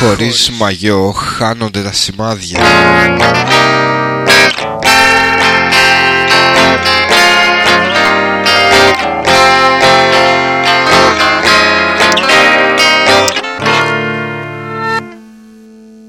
Χωρίς μαγιό χάνονται τα σημάδια.